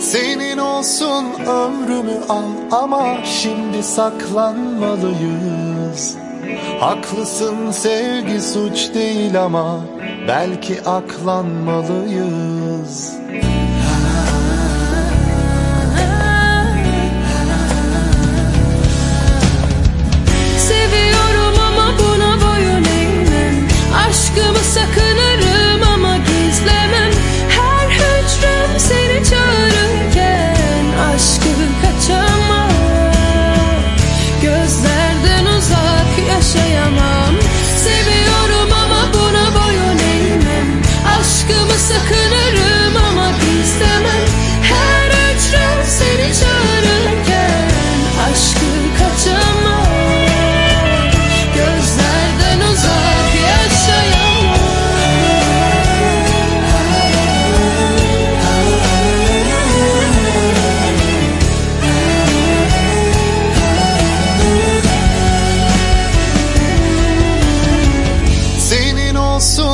Senin olsun ömrümü al ama şimdi saklanmalıyız. Haklısın sevgi suç değil ama belki aklanmalıyız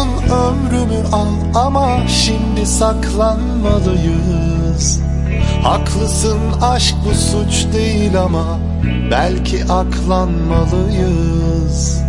olsun ömrümü al ama şimdi saklanmalıyız. Haklısın aşk bu suç değil ama belki aklanmalıyız